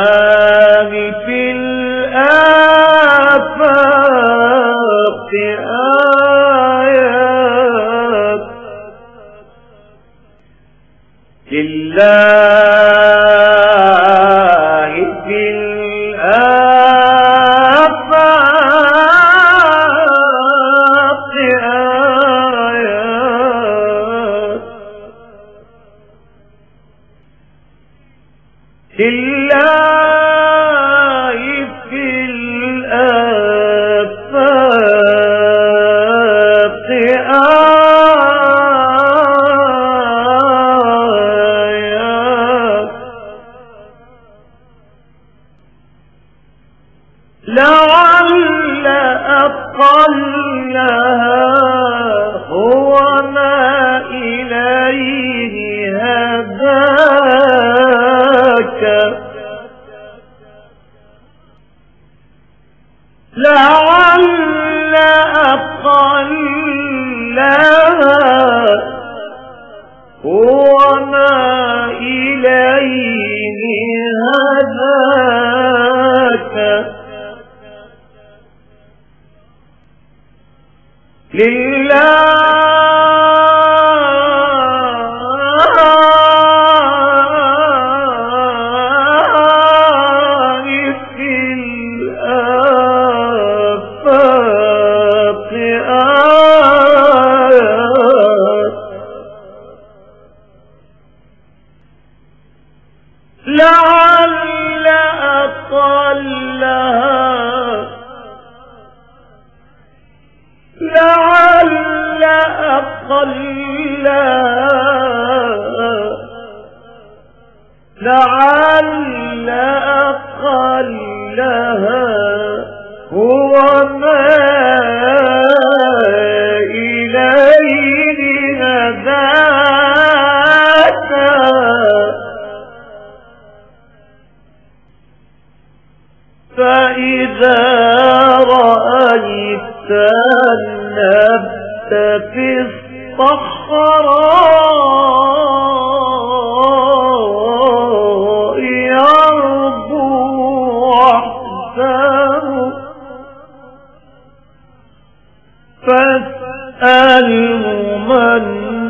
لله في الآفاق آيات لله لله لعل أقلها هو ما إليه هداك لله لعل أقلها هو ما النبت في الصحراء يربو وحده فاسأله من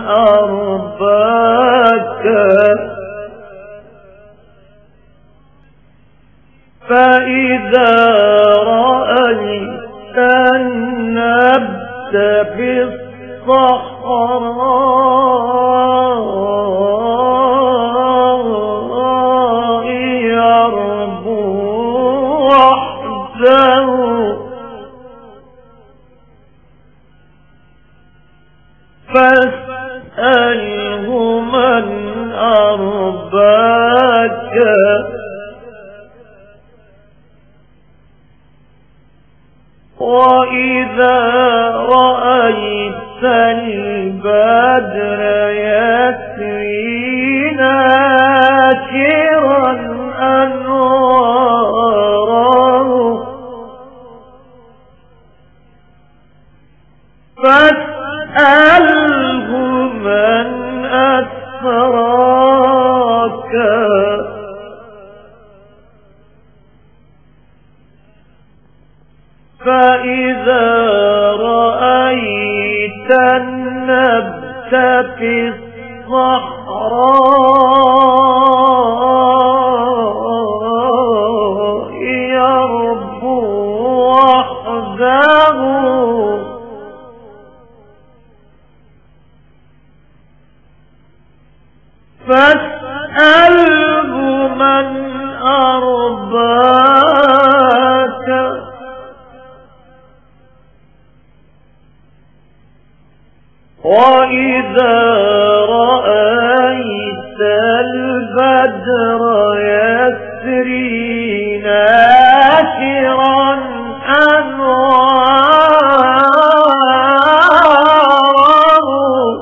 أرباك فإذا النبت بالصحراء يربو وحده. فاسأله من أرباك البدر يسري ناشرا أنواره فاسأله من أسراك. فإذا رأيت في الصحراء وحده فاسأله من أرباك وإذا رأيت البدر يسري ناشرا أنواره.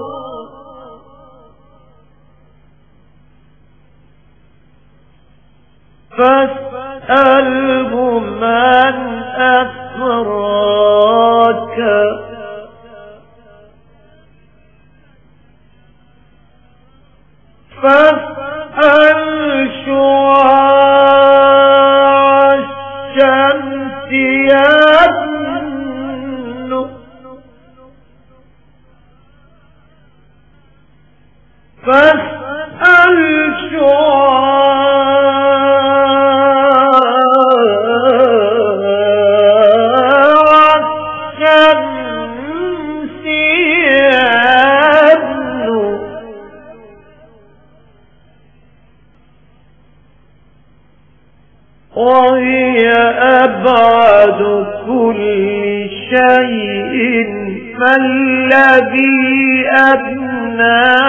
فاسأله فالذي أبناه